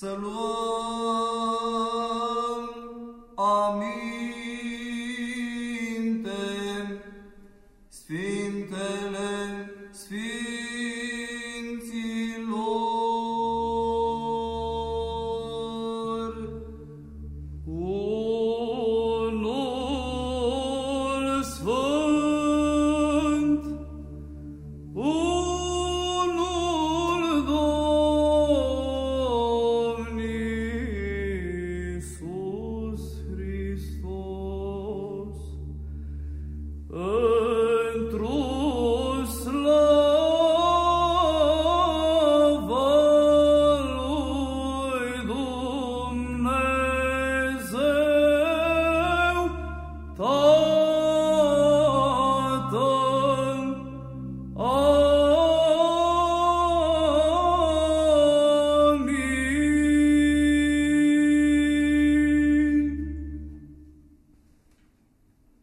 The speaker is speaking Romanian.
Să luăm aminte Sfintele Sfinților. Unul Sfânt, unul Deus.